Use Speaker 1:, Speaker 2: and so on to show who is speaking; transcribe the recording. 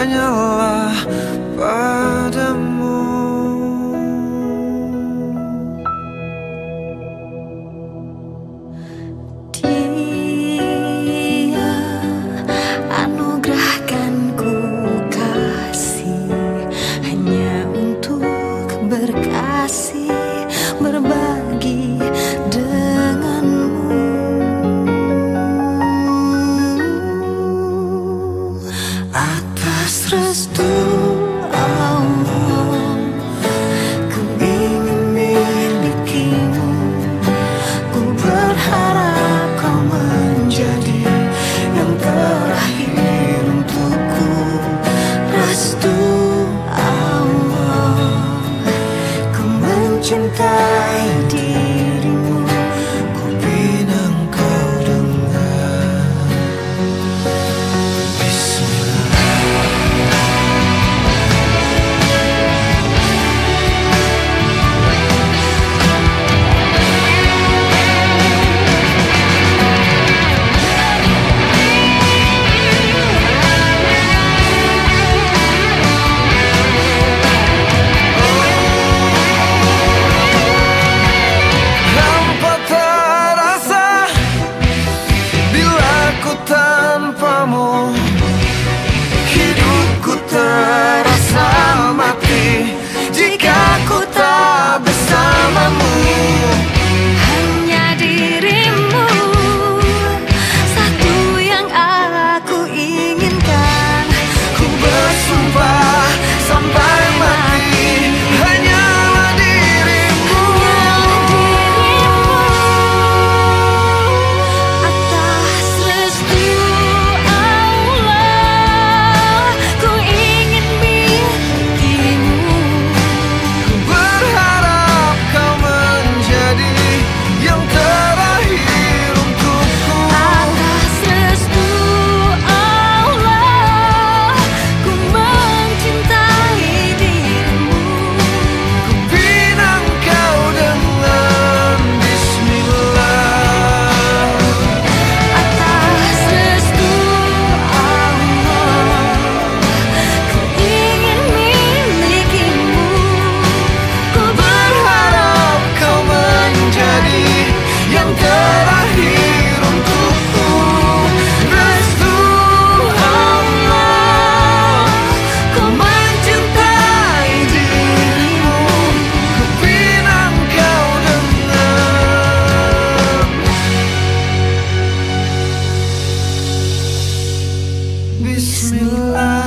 Speaker 1: anyalar
Speaker 2: mencintai dia Bismillah.